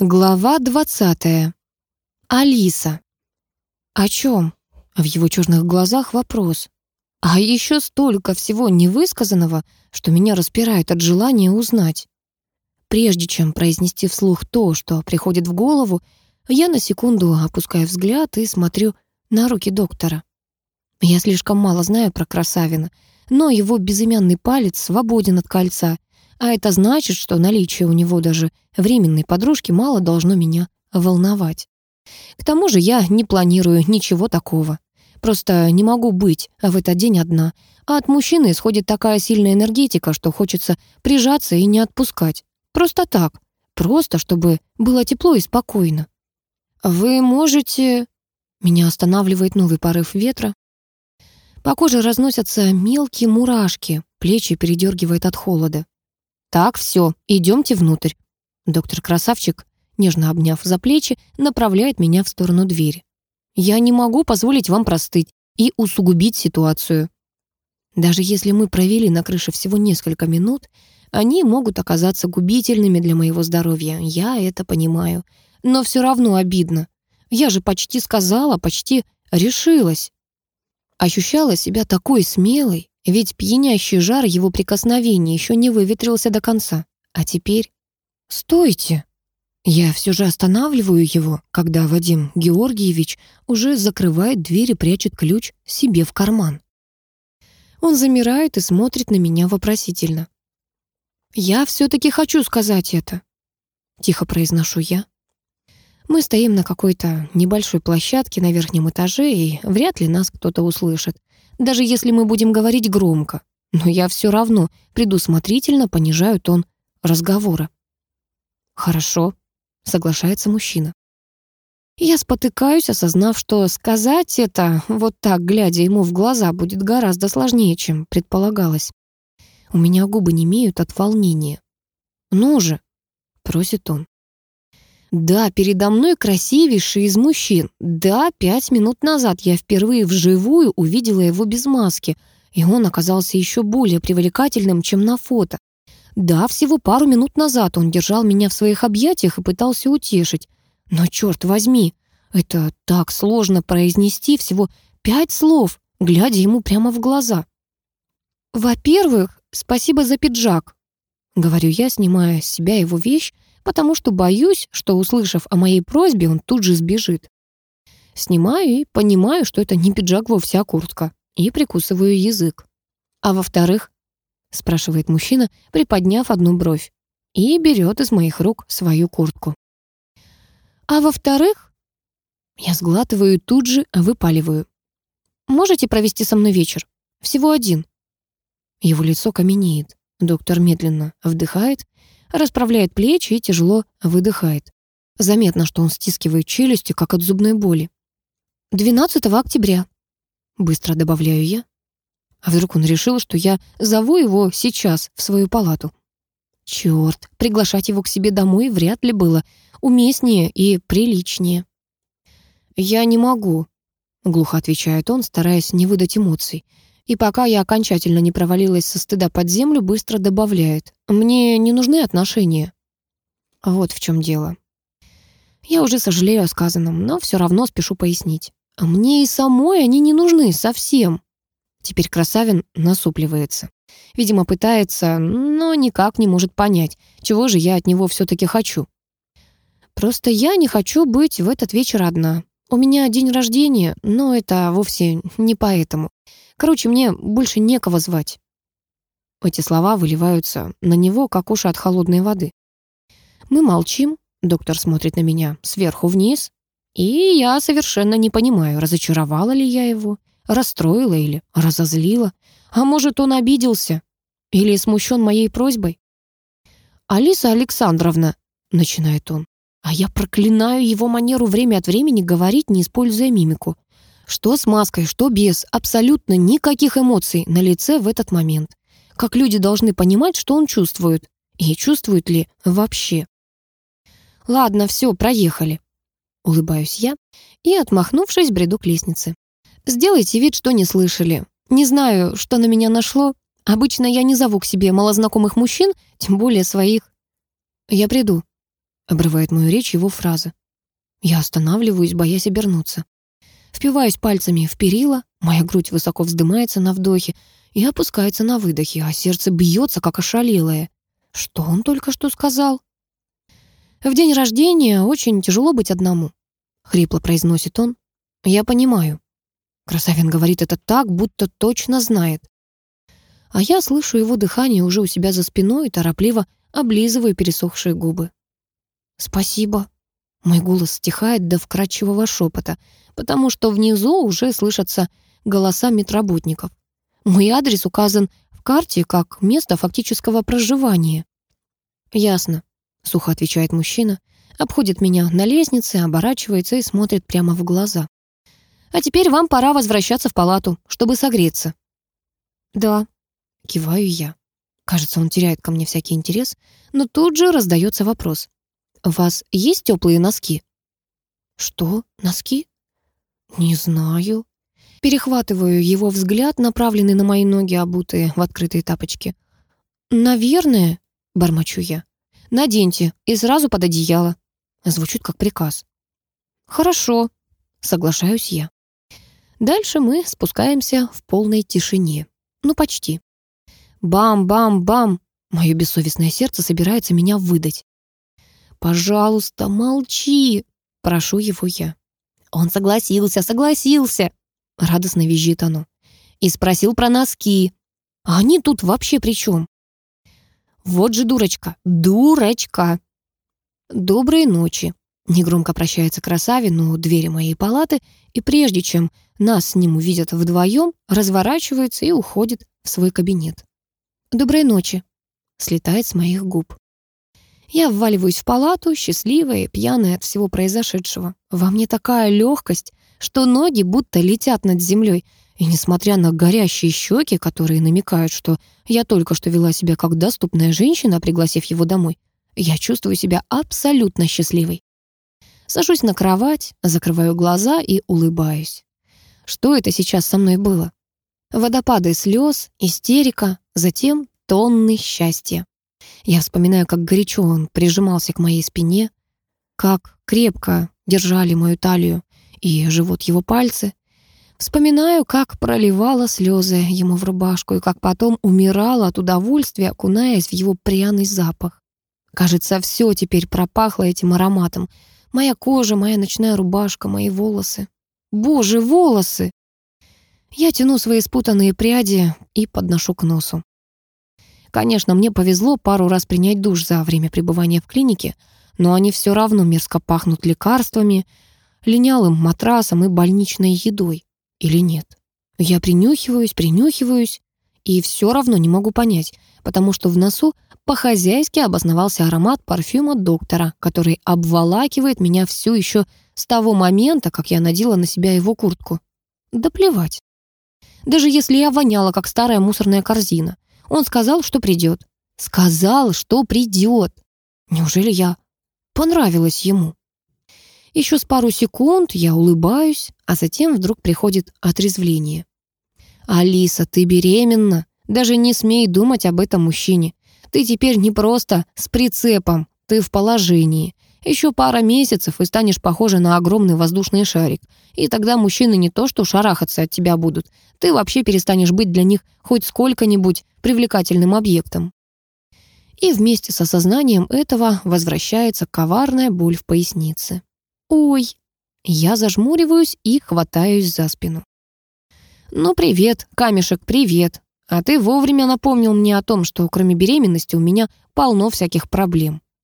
Глава двадцатая. Алиса. О чем? В его черных глазах вопрос. А еще столько всего невысказанного, что меня распирает от желания узнать. Прежде чем произнести вслух то, что приходит в голову, я на секунду опускаю взгляд и смотрю на руки доктора. Я слишком мало знаю про Красавина, но его безымянный палец свободен от кольца, а это значит, что наличие у него даже временной подружки мало должно меня волновать. К тому же я не планирую ничего такого. Просто не могу быть в этот день одна, а от мужчины исходит такая сильная энергетика, что хочется прижаться и не отпускать. Просто так. Просто, чтобы было тепло и спокойно. «Вы можете...» Меня останавливает новый порыв ветра. По коже разносятся мелкие мурашки, плечи передергивает от холода. «Так, все, идемте внутрь». Доктор Красавчик, нежно обняв за плечи, направляет меня в сторону двери. «Я не могу позволить вам простыть и усугубить ситуацию». Даже если мы провели на крыше всего несколько минут, они могут оказаться губительными для моего здоровья. Я это понимаю. Но все равно обидно. Я же почти сказала, почти решилась. Ощущала себя такой смелой, ведь пьянящий жар его прикосновений еще не выветрился до конца. А теперь... «Стойте!» Я все же останавливаю его, когда Вадим Георгиевич уже закрывает дверь и прячет ключ себе в карман. Он замирает и смотрит на меня вопросительно. «Я все-таки хочу сказать это», — тихо произношу я. Мы стоим на какой-то небольшой площадке на верхнем этаже, и вряд ли нас кто-то услышит даже если мы будем говорить громко. Но я все равно предусмотрительно понижаю тон разговора. «Хорошо», — соглашается мужчина. Я спотыкаюсь, осознав, что сказать это вот так, глядя ему в глаза, будет гораздо сложнее, чем предполагалось. У меня губы не имеют от волнения. «Ну же», — просит он. Да, передо мной красивейший из мужчин. Да, пять минут назад я впервые вживую увидела его без маски, и он оказался еще более привлекательным, чем на фото. Да, всего пару минут назад он держал меня в своих объятиях и пытался утешить. Но черт возьми, это так сложно произнести всего пять слов, глядя ему прямо в глаза. «Во-первых, спасибо за пиджак», — говорю я, снимая с себя его вещь, потому что боюсь, что, услышав о моей просьбе, он тут же сбежит. Снимаю и понимаю, что это не пиджак вовсе, а куртка, и прикусываю язык. А во-вторых, спрашивает мужчина, приподняв одну бровь, и берет из моих рук свою куртку. А во-вторых, я сглатываю тут же выпаливаю. Можете провести со мной вечер? Всего один. Его лицо каменеет. Доктор медленно вдыхает расправляет плечи и тяжело выдыхает. Заметно, что он стискивает челюсти, как от зубной боли. 12 октября. Быстро добавляю я. А вдруг он решил, что я зову его сейчас в свою палату? Черт, приглашать его к себе домой вряд ли было уместнее и приличнее. «Я не могу», — глухо отвечает он, стараясь не выдать эмоций. И пока я окончательно не провалилась со стыда под землю, быстро добавляет. «Мне не нужны отношения». Вот в чем дело. Я уже сожалею о сказанном, но все равно спешу пояснить. А мне и самой они не нужны совсем. Теперь Красавин насупливается. Видимо, пытается, но никак не может понять, чего же я от него все-таки хочу. Просто я не хочу быть в этот вечер одна. У меня день рождения, но это вовсе не поэтому. Короче, мне больше некого звать. Эти слова выливаются на него, как уши от холодной воды. Мы молчим, доктор смотрит на меня сверху вниз, и я совершенно не понимаю, разочаровала ли я его, расстроила или разозлила, а может, он обиделся или смущен моей просьбой. «Алиса Александровна», — начинает он, а я проклинаю его манеру время от времени говорить, не используя мимику. Что с маской, что без, абсолютно никаких эмоций на лице в этот момент. Как люди должны понимать, что он чувствует. И чувствует ли вообще. Ладно, все, проехали. Улыбаюсь я и, отмахнувшись, бреду к лестнице. Сделайте вид, что не слышали. Не знаю, что на меня нашло. Обычно я не зову к себе малознакомых мужчин, тем более своих. Я приду. Обрывает мою речь его фраза. Я останавливаюсь, боясь обернуться. Впиваюсь пальцами в перила, моя грудь высоко вздымается на вдохе и опускается на выдохе, а сердце бьется, как ошалелое. Что он только что сказал? В день рождения очень тяжело быть одному, хрипло произносит он. Я понимаю. Красавин говорит это так, будто точно знает. А я слышу его дыхание уже у себя за спиной и торопливо облизываю пересохшие губы. «Спасибо». Мой голос стихает до вкрадчивого шепота, потому что внизу уже слышатся голоса медработников. Мой адрес указан в карте как место фактического проживания. «Ясно», — сухо отвечает мужчина, обходит меня на лестнице, оборачивается и смотрит прямо в глаза. «А теперь вам пора возвращаться в палату, чтобы согреться». «Да», — киваю я. Кажется, он теряет ко мне всякий интерес, но тут же раздается вопрос. «У вас есть теплые носки?» «Что? Носки?» «Не знаю». Перехватываю его взгляд, направленный на мои ноги, обутые в открытые тапочки. «Наверное», — бормочу я. «Наденьте и сразу под одеяло». Звучит как приказ. «Хорошо», — соглашаюсь я. Дальше мы спускаемся в полной тишине. Ну, почти. Бам-бам-бам. Мое бессовестное сердце собирается меня выдать. «Пожалуйста, молчи!» — прошу его я. «Он согласился, согласился!» — радостно визжит оно. «И спросил про носки. А они тут вообще при чем?» «Вот же дурочка, дурочка!» «Доброй ночи!» Негромко прощается красавин у двери моей палаты, и прежде чем нас с ним увидят вдвоем, разворачивается и уходит в свой кабинет. «Доброй ночи!» слетает с моих губ. Я вваливаюсь в палату, счастливая и пьяная от всего произошедшего. Во мне такая легкость, что ноги будто летят над землей, и несмотря на горящие щеки, которые намекают, что я только что вела себя как доступная женщина, пригласив его домой, я чувствую себя абсолютно счастливой. Сажусь на кровать, закрываю глаза и улыбаюсь. Что это сейчас со мной было? Водопады слез, истерика, затем тонны счастья. Я вспоминаю, как горячо он прижимался к моей спине, как крепко держали мою талию и живот его пальцы. Вспоминаю, как проливала слезы ему в рубашку и как потом умирала от удовольствия, окунаясь в его пряный запах. Кажется, все теперь пропахло этим ароматом. Моя кожа, моя ночная рубашка, мои волосы. Боже, волосы! Я тяну свои спутанные пряди и подношу к носу. Конечно, мне повезло пару раз принять душ за время пребывания в клинике, но они все равно мерзко пахнут лекарствами, линялым матрасом и больничной едой. Или нет? Я принюхиваюсь, принюхиваюсь, и все равно не могу понять, потому что в носу по-хозяйски обосновался аромат парфюма доктора, который обволакивает меня всю еще с того момента, как я надела на себя его куртку. Да плевать. Даже если я воняла, как старая мусорная корзина. Он сказал, что придет. Сказал, что придет. Неужели я понравилась ему? Еще с пару секунд я улыбаюсь, а затем вдруг приходит отрезвление. «Алиса, ты беременна. Даже не смей думать об этом мужчине. Ты теперь не просто с прицепом, ты в положении. Еще пара месяцев и станешь похожа на огромный воздушный шарик. И тогда мужчины не то что шарахаться от тебя будут, ты вообще перестанешь быть для них хоть сколько-нибудь привлекательным объектом. И вместе с осознанием этого возвращается коварная боль в пояснице. «Ой!» Я зажмуриваюсь и хватаюсь за спину. «Ну, привет, камешек, привет. А ты вовремя напомнил мне о том, что кроме беременности у меня полно всяких проблем.